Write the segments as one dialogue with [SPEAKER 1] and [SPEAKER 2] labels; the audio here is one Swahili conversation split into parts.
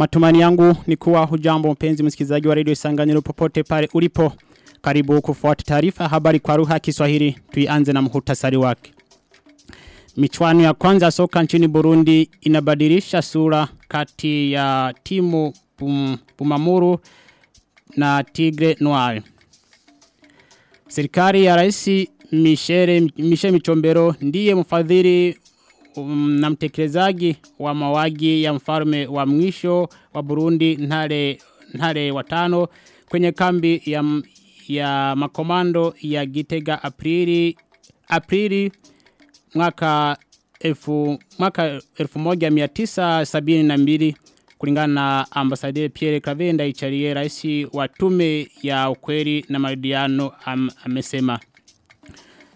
[SPEAKER 1] Matumani yangu ni kuwa hujambo mpenzi msikilizaji wa radio Isanganiro popote pale ulipo. Karibu kufuata taarifa habari kwa ya Kiswahili. Tuianze na muhtasari wake. Michuano ya kwanza soka nchini Burundi inabadilisha sura kati ya timu pum, Pumamuru na Tigre Noir. Serikali ya Rais Michele Michele Michombero ndiye mfadhili um, na mtekelezaji wa mawagi ya mfalme wa mwisho wa Burundi Ntare Ntare watano kwenye kambi ya ya makomando ya Gitega Aprili Aprili mwaka elfu mwaka 1972 kulingana na ambasaderi Pierre Cravenda icharie rais wa tume ya ukweli na maridhiano am, amesema.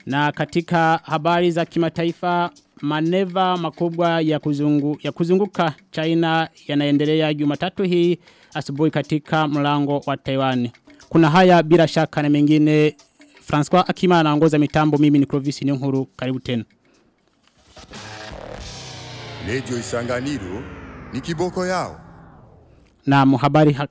[SPEAKER 1] Na katika habari za kimataifa maneva makubwa ya kuzungu ya kuzunguka China yanaendelea Jumatatu hii asubuhi katika mlango wa Taiwan. Kuna haya bila shaka na mengine François Akima anaongoza mitambo mimi ni Clovis Nyonkuru karibu tena.
[SPEAKER 2] Radio Isanganiro ni kiboko yao.
[SPEAKER 1] Na habari ha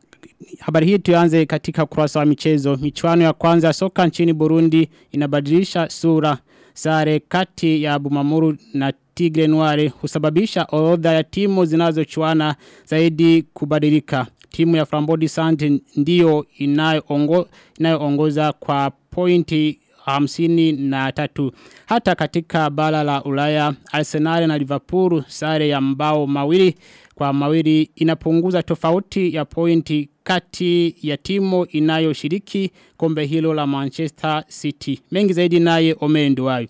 [SPEAKER 1] habari hii tuanze katika kurasa wa michezo. Michuano ya kwanza ya soka nchini Burundi inabadilisha sura. Sare kati ya Bumamuru na Tigre Noire husababisha orodha ya timu zinazochuana zaidi kubadilika. Timu ya Frambodi Sand ndiyo inayoongoza inayo kwa pointi hamsini na tatu. Hata katika bara la ulaya, Arsenal na Liverpool sare ya mbao mawili kwa mawili inapunguza tofauti ya pointi kati ya timu inayoshiriki kombe hilo la Manchester City. Mengi zaidi naye Omendo wayo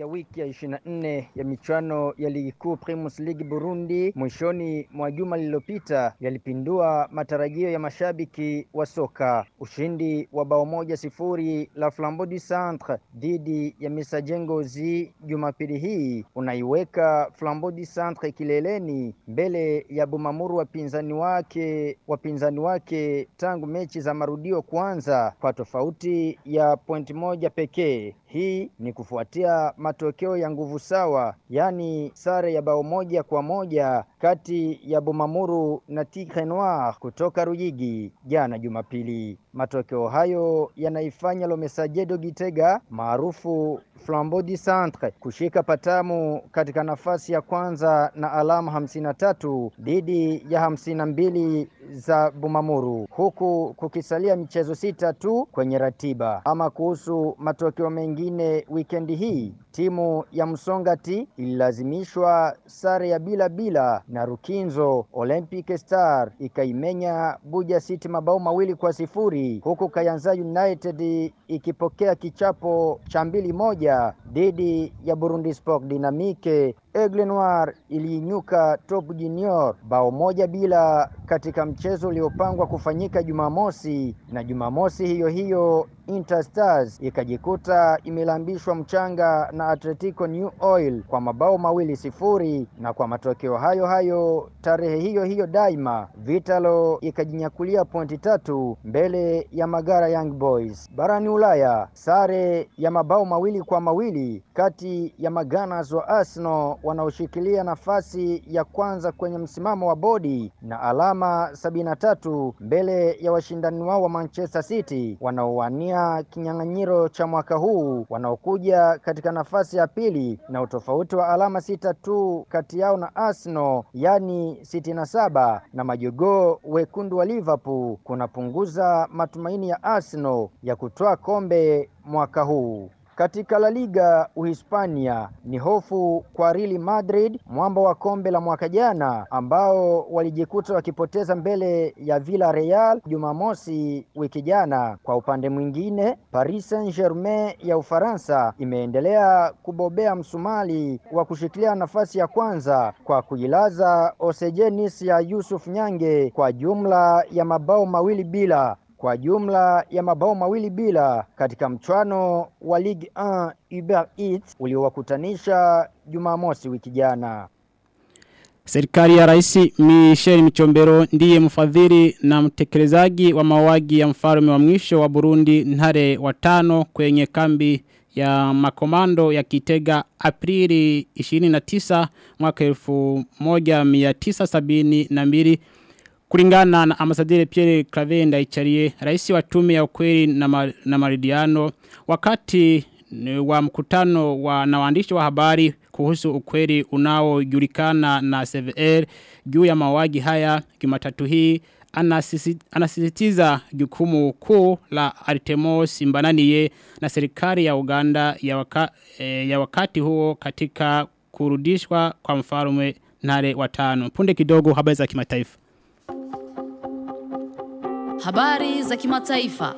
[SPEAKER 3] ya wiki ya 24 ya michuano ya ligi kuu Primus League Burundi mwishoni mwa juma lililopita yalipindua matarajio ya mashabiki wa soka. Ushindi wa bao moja sifuri la Flambeau du Centre dhidi ya Misajengozi Jumapili hii unaiweka Flambeau du Centre kileleni mbele ya Bumamuru wapinzani wake wapinzani wake tangu mechi za marudio kuanza kwa tofauti ya pointi moja pekee. Hii ni kufuatia matokeo ya nguvu sawa, yaani sare ya bao moja kwa moja kati ya Bumamuru na Tigre Noir kutoka Rujigi jana Jumapili. Matokeo hayo yanaifanya Lomesajedo Gitega maarufu Flambeau du Centre kushika patamu katika nafasi ya kwanza na alama hamsini na tatu dhidi ya hamsini na mbili za Bumamuru, huku kukisalia michezo sita tu kwenye ratiba. Ama kuhusu matokeo mengine wikendi hii, timu ya Msongati ililazimishwa sare ya bila bila na Rukinzo. Olympic Star ikaimenya Buja City mabao mawili kwa sifuri, huku Kayanza United ikipokea kichapo cha mbili moja dhidi ya Burundi Sport Dynamique. Aigle Noir iliinyuka Top Junior bao moja bila katika mchezo uliopangwa kufanyika Jumamosi, na Jumamosi hiyo hiyo Interstars ikajikuta imelambishwa mchanga na Atletico New Oil kwa mabao mawili sifuri, na kwa matokeo hayo hayo tarehe hiyo hiyo daima Vitalo ikajinyakulia pointi tatu mbele ya Magara Young Boys. Barani Ulaya, sare ya mabao mawili kwa mawili kati ya Maganas wa Arsenal wanaoshikilia nafasi ya kwanza kwenye msimamo wa bodi na alama sabini na tatu mbele ya washindani wao wa Manchester City wanaowania kinyang'anyiro cha mwaka huu wanaokuja katika nafasi ya pili na utofauti wa alama sita tu kati yao na Arsenal, yani sitini na saba na majogoo wekundu wa Liverpool kunapunguza matumaini ya Arsenal ya kutoa kombe mwaka huu. Katika La Liga Uhispania ni hofu kwa Real Madrid mwamba wa kombe la mwaka jana ambao walijikuta wakipoteza mbele ya Villarreal Jumamosi wiki jana. Kwa upande mwingine, Paris Saint-Germain ya Ufaransa imeendelea kubobea msumali wa kushikilia nafasi ya kwanza kwa kuilaza Osejenis ya Yusuf Nyange kwa jumla ya mabao mawili bila kwa jumla ya mabao mawili bila katika mchwano wa Ligue 1 Uber Eats uliowakutanisha Jumamosi wiki jana.
[SPEAKER 1] Serikali ya rais Michel Michombero ndiye mfadhili na mtekelezaji wa mawagi ya mfalme wa mwisho wa Burundi Ntare watano kwenye kambi ya makomando ya Kitega Aprili 29 mwaka 1972 kulingana na amasadere Pierre Claver Ndayicariye rais wa tume ya ukweli na, ma, na maridiano wakati wa mkutano wa na waandishi wa habari kuhusu ukweli unaojulikana na CVR juu ya mawagi haya Jumatatu hii anasisitiza jukumu kuu la Artemos Mbananiye na serikali ya Uganda ya, waka, e, ya wakati huo katika kurudishwa kwa mfalme Nare watano. Punde kidogo habari za kimataifa.
[SPEAKER 4] Habari za kimataifa.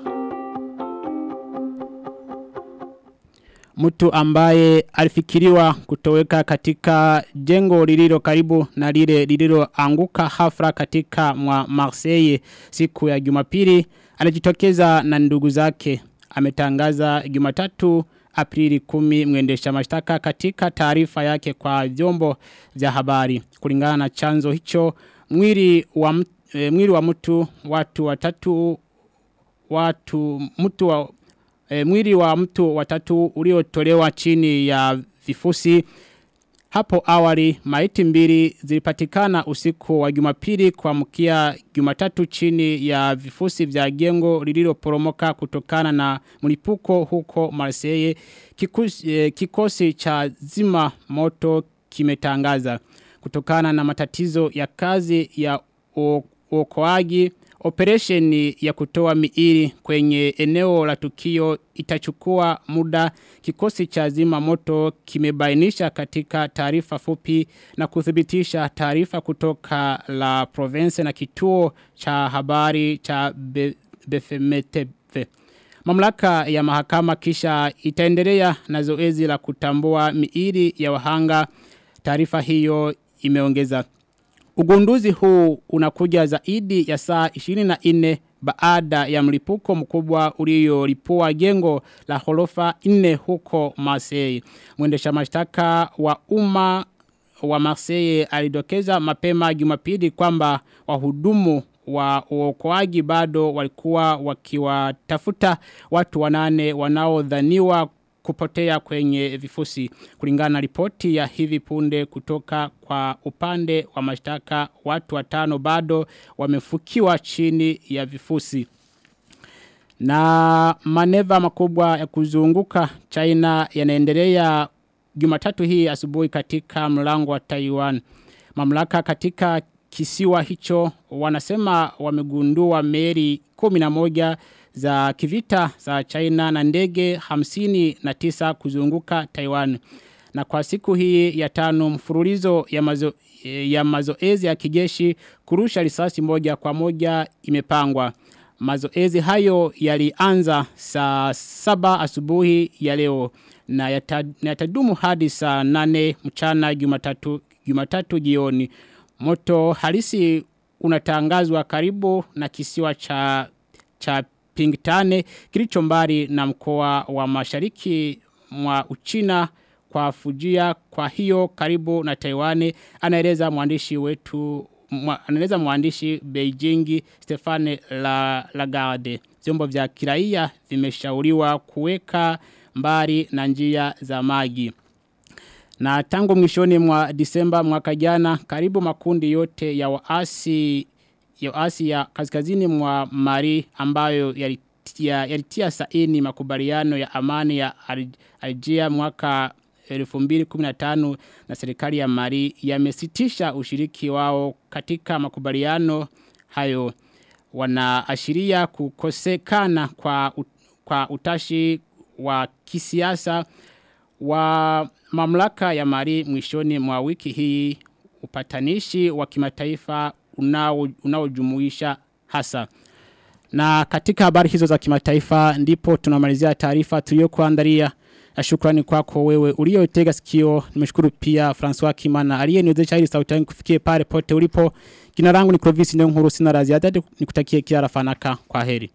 [SPEAKER 1] Mtu ambaye alifikiriwa kutoweka katika jengo lililo karibu na lile lililo anguka hafra katika mwa Marseille siku ya Jumapili anajitokeza na ndugu zake ametangaza Jumatatu Aprili 10 mwendesha mashtaka katika taarifa yake kwa vyombo vya habari kulingana na chanzo hicho mwili wa e, mwili wa mtu watu watatu watu mtu wa e, mwili wa mtu watatu uliotolewa chini ya vifusi. Hapo awali maiti mbili zilipatikana usiku wa Jumapili kuamkia Jumatatu chini ya vifusi vya jengo lililoporomoka kutokana na mlipuko huko Marseille. Eh, kikosi cha zima moto kimetangaza. Kutokana na matatizo ya kazi ya uokoaji Operesheni ya kutoa miili kwenye eneo la tukio itachukua muda kikosi cha zima moto kimebainisha katika taarifa fupi na kuthibitisha taarifa kutoka la province na kituo cha habari cha Be. Mamlaka ya mahakama kisha itaendelea na zoezi la kutambua miili ya wahanga. Taarifa hiyo imeongeza Ugunduzi huu unakuja zaidi ya saa 24 baada ya mlipuko mkubwa uliolipua jengo la horofa nne huko Marseille. Mwendesha mashtaka wa umma wa Marseille alidokeza mapema Jumapili kwamba wahudumu wa uokoaji bado walikuwa wakiwatafuta watu wanane wanaodhaniwa kupotea kwenye vifusi. Kulingana na ripoti ya hivi punde kutoka kwa upande wa mashtaka watu watano bado wamefukiwa chini ya vifusi. Na maneva makubwa ya kuzunguka China yanaendelea Jumatatu hii asubuhi katika mlango wa Taiwan. Mamlaka katika kisiwa hicho wanasema wamegundua meli 11 za kivita za China na ndege 59 kuzunguka Taiwan. Na kwa siku hii ya tano mfurulizo ya mazo, ya mazoezi ya kijeshi kurusha risasi moja kwa moja imepangwa. Mazoezi hayo yalianza saa saba asubuhi ya leo na yatadumu hadi saa nane mchana jumatatu, jumatatu jioni. Moto halisi unatangazwa karibu na kisiwa cha, cha Pingtane kilicho mbali na mkoa wa mashariki mwa Uchina kwa Fujia. Kwa hiyo karibu na Taiwan anaeleza mwandishi wetu anaeleza mwandishi Beijing Stefane la Lagarde. Vyombo vya kiraia vimeshauriwa kuweka mbali na njia za maji. Na tangu mwishoni mwa Disemba mwaka jana karibu makundi yote ya waasi ya Asia kaskazini mwa Mali ambayo yalitia, yalitia saini makubaliano ya amani ya Algeria mwaka 2015 na serikali ya Mali yamesitisha ushiriki wao katika makubaliano hayo. Wanaashiria kukosekana kwa kwa utashi wa kisiasa wa mamlaka ya Mali mwishoni mwa wiki hii. Upatanishi wa kimataifa unaojumuisha unao hasa. Na katika habari hizo za kimataifa ndipo tunamalizia taarifa tuliyokuandalia. Shukrani kwako wewe uliyotega sikio. Nimeshukuru pia François Kimana aliyeniwezesha hili sauti yangu kufikie pale pote ulipo. Jina langu ni Clovis Ndonguru sina la ziada nikutakie kila rafanaka kwa heri.